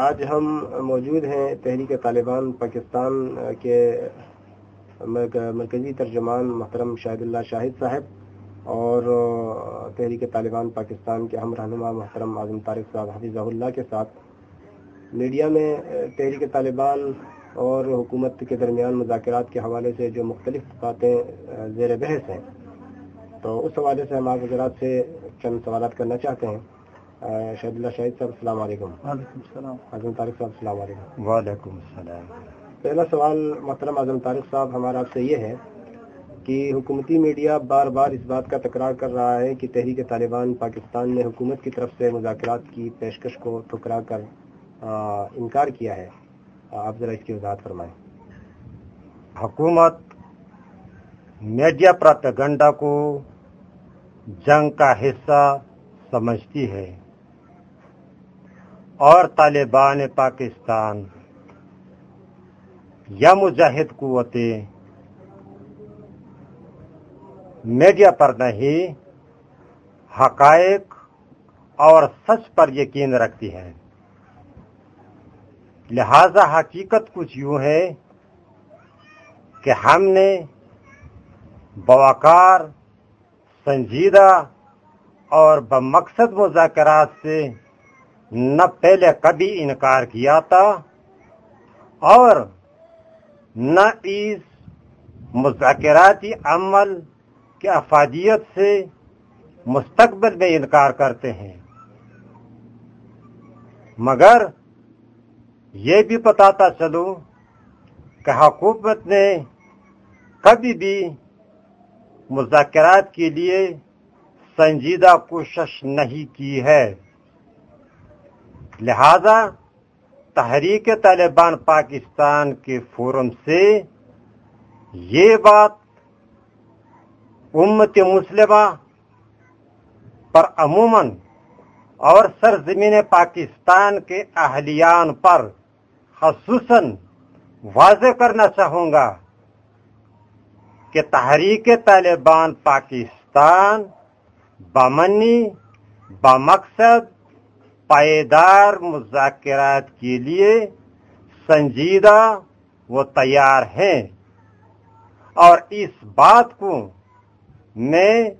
آج ہم موجود ہیں تحریک طالبان پاکستان کے مرکزی ترجمان محترم شاہد اللہ شاہد صاحب اور تحریک طالبان پاکستان کے ہم رہنما محترم اعظم طارق صاحب، حفیظ اللہ کے ساتھ۔ میڈیا میں تحریک طالبان اور حکومت کے درمیان مذاکرات کے حوالے سے جو مختلف باتیں زیر بحث ہیں، تو اس حوالے سے ہم آپ حضرات سے چند سوالات کرنا چاہتے ہیں۔ شہد اللہ شاہد صاحب السلام علیکم۔ وعلیکم السلام۔ اعظم طارق صاحب السلام علیکم۔ وعلیکم السلام۔ پہلا سوال محترم اعظم طارق صاحب ہمارا آپ سے یہ ہے کہ حکومتی میڈیا بار بار اس بات کا تکرار کر رہا ہے کہ تحریک طالبان پاکستان نے حکومت کی طرف سے مذاکرات کی پیشکش کو ٹھکرا کر انکار کیا ہے۔ آپ ذرا اس کی وضاحت فرمائیں۔ حکومت میڈیا پراپیگنڈا کو جنگ کا حصہ سمجھتی ہے۔ اور طالبان پاکستان۔ یا مجاہد قوتیں۔ میڈیا پر نہیں، حقائق اور سچ پر یقین رکھتی ہے لہذا حقیقت کچھ یوں ہے کہ ہم نے بواکار، سنجیدہ اور بمقصد مذاکرات سے نہ پہلے کبھی انکار کیا تھا اور نہ اس مذاکراتی عمل کی افادیت سے مستقبل میں انکار کرتے ہیں۔ مگر یہ بھی بتاتا چلو کہ حکومت نے کبھی بھی مذاکرات کے لیے سنجیدہ کوشش نہیں کی ہے۔ لہذا تحریک طالبان پاکستان کے فورم سے یہ بات امت مسلمہ پر عموماً اور سرزمین پاکستان کے اہلیان پر خصوصاً واضح کرنا چاہوں گا کہ تحریک طالبان پاکستان بمنی بمقصد پائیدار مذاکرات کے لیے سنجیدہ وہ تیار ہیں۔ اور اس بات کو میں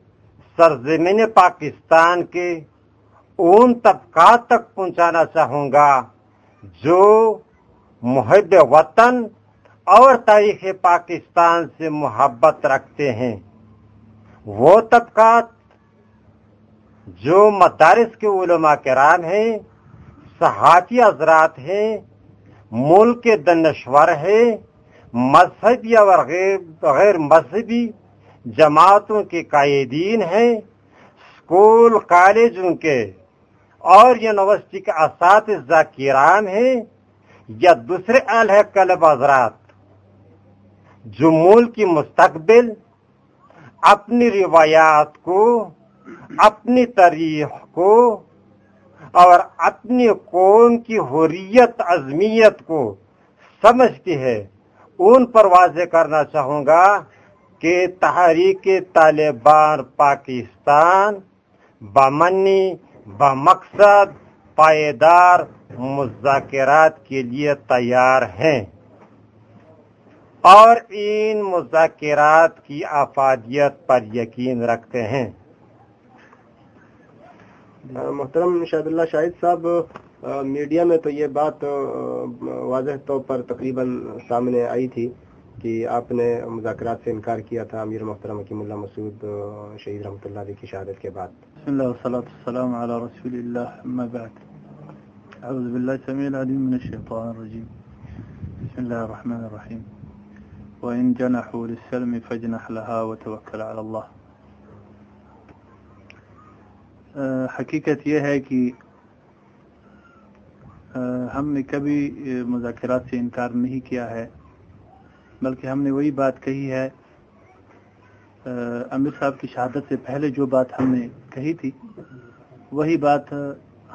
سرزمین پاکستان کے ان طبقات تک پہنچانا چاہوں گا جو محب وطن اور تاریخ پاکستان سے محبت رکھتے ہیں۔ وہ طبقات جو مدارس کے علماء کرام ہیں، صحافی حضرات ہیں، ملک کے دنشور ہیں، مذہبی اور غیر مذہبی جماعتوں کے قائدین ہیں اسکول کالج ان کے، اور یونیورسٹی کے اساتذہ کرام ہیں، یا دوسرے اہل کلب حضرات۔ جو ملک کی مستقبل اپنی روایات کو اپنی تاریخ کو اور اپنی قوم کی حریت، عظمیت کو سمجھتی ہے۔ ان پر واضح کرنا چاہوں گا کہ تحریک طالبان پاکستان بمنی بمقصد پائیدار مذاکرات کے لیے تیار ہیں۔ اور ان مذاکرات کی افادیت پر یقین رکھتے ہیں۔ محترم شاہد اللہ شاہد صاحب میڈیا میں تو یہ بات واضح طور پر تقریباً سامنے آئی تھی کہ آپ نے مذاکرات سے انکار کیا تھا امیر محترم حکیم اللہ مسعود شہید رحمۃ اللہ علیہ کی شہادت کے بعد۔ بسم اللہ والصلاة والسلام على رسول اللہ، اما بعد۔ اعوذ باللہ سمیع العلیم من الشیطان الرجیم۔ بسم اللہ الرحمن الرحیم۔ وَإِن جَنَحُوا لِلسَّلْمِ فَجْنَحْ لَهَا وَتَوَكَّلْ عَلَى اللَّهِ۔ حقیقت یہ ہے کہ ہم نے کبھی مذاکرات سے انکار نہیں کیا ہے، بلکہ ہم نے وہی بات کہی ہے امیر صاحب کی شہادت سے پہلے جو بات ہم نے کہی تھی، وہی بات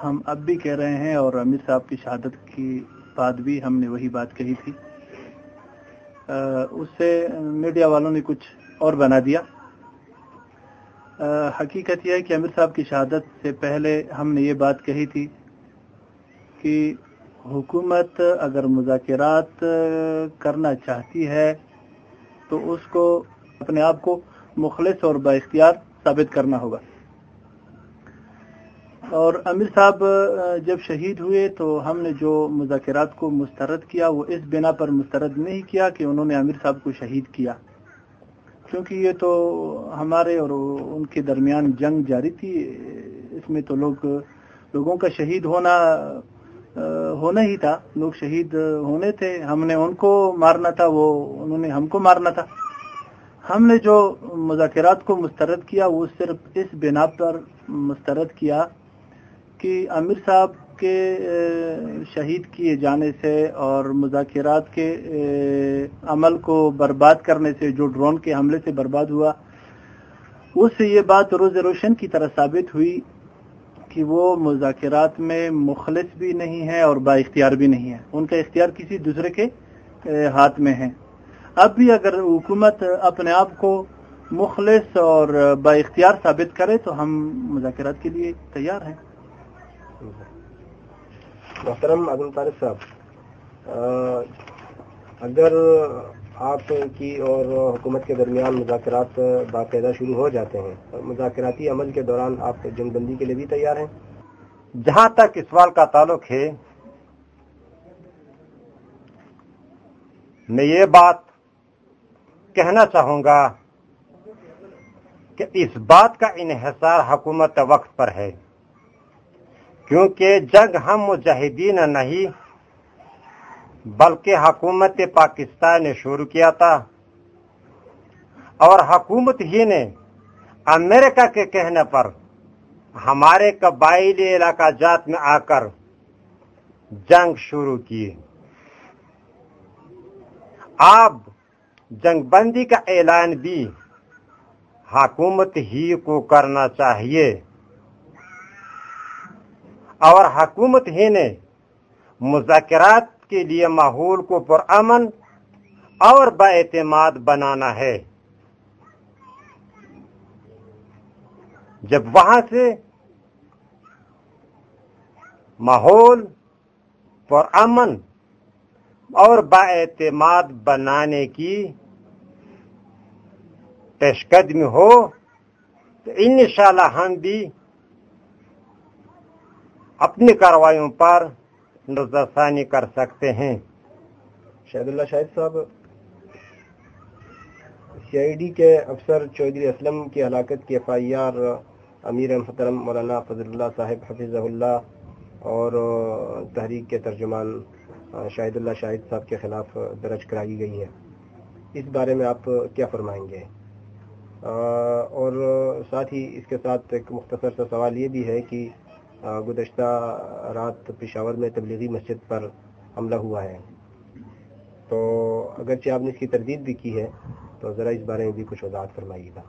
ہم اب بھی کہہ رہے ہیں اور امیر صاحب کی شہادت کی بعد بھی ہم نے وہی بات کہی تھی۔ اس سے میڈیا والوں نے کچھ اور بنا دیا۔ حقیقت یہ ہے کہ امیر صاحب کی شہادت سے پہلے ہم نے یہ بات کہی تھی کہ حکومت اگر مذاکرات کرنا چاہتی ہے تو اس کو اپنے آپ کو مخلص اور با اختیار ثابت کرنا ہوگا۔ اور امیر صاحب جب شہید ہوئے تو ہم نے جو مذاکرات کو مسترد کیا وہ اس بنا پر مسترد نہیں کیا کہ انہوں نے امیر صاحب کو شہید کیا۔ کیونکہ یہ تو ہمارے اور ان کے درمیان جنگ جاری تھی، اس میں تو لوگ، لوگوں کا شہید ہونا ہونا ہی تھا۔ لوگ شہید ہونے تھے، ہم نے ان کو مارنا تھا، وہ، انہوں نے ہم کو مارنا تھا۔ ہم نے جو مذاکرات کو مسترد کیا، وہ صرف اس بنا پر مسترد کیا کہ امیر صاحب کے شہید کیے جانے سے اور مذاکرات کے عمل کو برباد کرنے سے، جو ڈرون کے حملے سے برباد ہوا، اس سے یہ بات روز روشن کی طرح ثابت ہوئی کہ وہ مذاکرات میں مخلص بھی نہیں ہے اور با اختیار بھی نہیں ہے ان کا اختیار کسی دوسرے کے ہاتھ میں ہے اب بھی اگر حکومت اپنے آپ کو مخلص اور با اختیار ثابت کرے تو ہم مذاکرات کے لیے تیار ہیں۔ محترم عبد طارف صاحب اگر آپ کی اور حکومت کے درمیان مذاکرات باقاعدہ شروع ہو جاتے ہیں مذاکراتی عمل کے دوران آپ جنگ بندی کے لیے بھی تیار ہیں؟ جہاں تک اس سوال کا تعلق ہے، میں یہ بات کہنا چاہوں گا کہ اس بات کا انحصار حکومت وقت پر ہے۔ کیونکہ جنگ ہم مجاہدین نہیں، بلکہ حکومت پاکستان نے شروع کیا تھا۔ اور حکومت ہی نے امریکہ کے کہنے پر ہمارے قبائلی علاقہ جات میں آ کر جنگ شروع کی۔ اب جنگ بندی کا اعلان بھی حکومت ہی کو کرنا چاہیے۔ اور حکومت ہی نے مذاکرات کے لیے ماحول کو پرامن اور با اعتماد بنانا ہے۔ جب وہاں سے ماحول پرامن اور با اعتماد بنانے کی پیش قدمی ہو تو انشاءاللہ ہم بھی اپنی کاروائیوں پر نظر ثانی کر سکتے ہیں۔ شاہد اللہ شاہد صاحب سی آئی ڈی کے افسر چودھری اسلم کی ہلاکت کی ایف آئی آر امیر محترم مولانا فضل اللہ صاحب حفیظ اللہ اور تحریک کے ترجمان شاہد اللہ شاہد صاحب کے خلاف درج کرائی گئی ہے اس بارے میں آپ کیا فرمائیں گے؟ اور ساتھ ہی اس کے ساتھ ایک مختصر سا سوال یہ بھی ہے کہ گزشتہ رات پشاور میں تبلیغی مسجد پر حملہ ہوا ہے۔ تو اگرچہ آپ نے اس کی تردید بھی کی ہے، تو ذرا اس بارے میں بھی کچھ وضاحت فرمائیے گا۔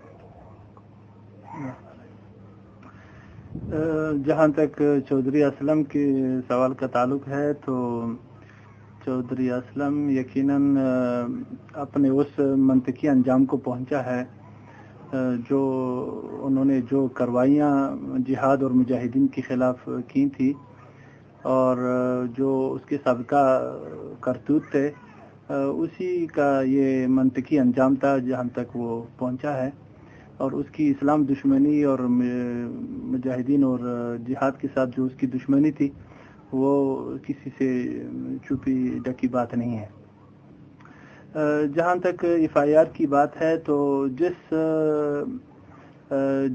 جہاں تک چودھری اسلم کے سوال کا تعلق ہے، تو چودھری اسلم یقیناً اپنے اس منطقی انجام کو پہنچا ہے۔ جو انہوں نے جو کروائیاں جہاد اور مجاہدین کے خلاف کی تھی اور جو اس کے سابقہ کرتوت تھے اسی کا یہ منطقی انجام تھا جہاں تک وہ پہنچا ہے اور اس کی اسلام دشمنی اور مجاہدین اور جہاد کے ساتھ جو اس کی دشمنی تھی، وہ کسی سے چھپی ڈکی بات نہیں ہے۔ جہاں تک ایف آئی آر کی بات ہے تو جس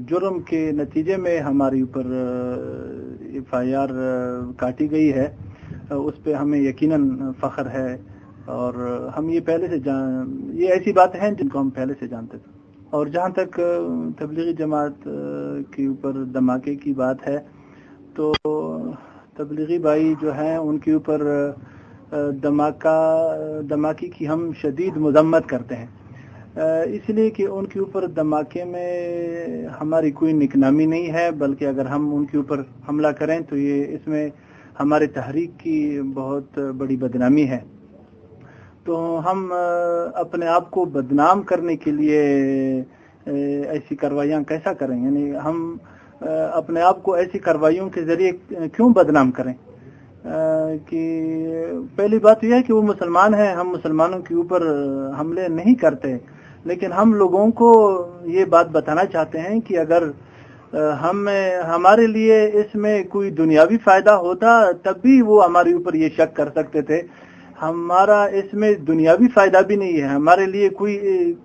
جرم کے نتیجے میں ہمارے اوپر ایف آئی آر کاٹی گئی ہے اس پہ ہمیں یقیناً فخر ہے اور ہم یہ پہلے سے جان، یہ ایسی باتیں ہیں جن کو ہم پہلے سے جانتے تھے۔ اور جہاں تک تبلیغی جماعت کے اوپر دھماکے کی بات ہے تو تبلیغی بھائی جو ہیں ان کے اوپر دھماکہ دھماکی کی ہم شدید مذمت کرتے ہیں۔ اس لیے کہ ان کے اوپر دھماکے میں ہماری کوئی نکنامی نہیں ہے، بلکہ اگر ہم ان کے اوپر حملہ کریں تو یہ اس میں ہمارے تحریک کی بہت بڑی بدنامی ہے۔ تو ہم اپنے آپ کو بدنام کرنے کے لیے ایسی کاروائیاں کیسا کریں؟ یعنی ہم اپنے آپ کو ایسی کاروائیوں کے ذریعے کیوں بدنام کریں؟ کہ پہلی بات یہ ہے کہ وہ مسلمان ہیں، ہم مسلمانوں کے اوپر حملے نہیں کرتے۔ لیکن ہم لوگوں کو یہ بات بتانا چاہتے ہیں کہ اگر ہم ہمارے لیے اس میں کوئی دنیاوی فائدہ ہوتا، تب بھی وہ ہمارے اوپر یہ شک کر سکتے تھے۔ ہمارا اس میں دنیاوی فائدہ بھی نہیں ہے۔ ہمارے لیے کوئی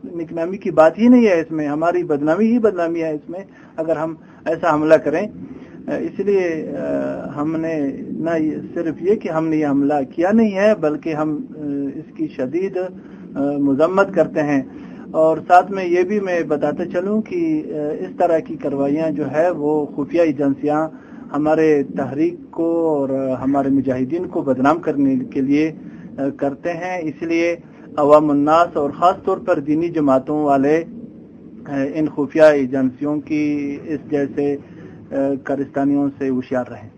نکنامی کی بات ہی نہیں ہے اس میں۔ ہماری بدنامی ہی بدنامی ہے اس میں۔ اگر ہم ایسا حملہ کریں اس لیے ہم نے نہ صرف یہ کہ ہم نے یہ حملہ کیا نہیں ہے، بلکہ ہم اس کی شدید مذمت کرتے ہیں۔ اور ساتھ میں یہ بھی میں بتاتا چلوں کہ اس طرح کی کروائیاں جو ہے، وہ خفیہ ایجنسیاں ہمارے تحریک کو اور ہمارے مجاہدین کو بدنام کرنے کے لیے کرتے ہیں۔ اس لیے عوام الناس اور خاص طور پر دینی جماعتوں والے ان خفیہ ایجنسیوں کی اس جیسے کرستانیوں سے ہوشیار رہیں۔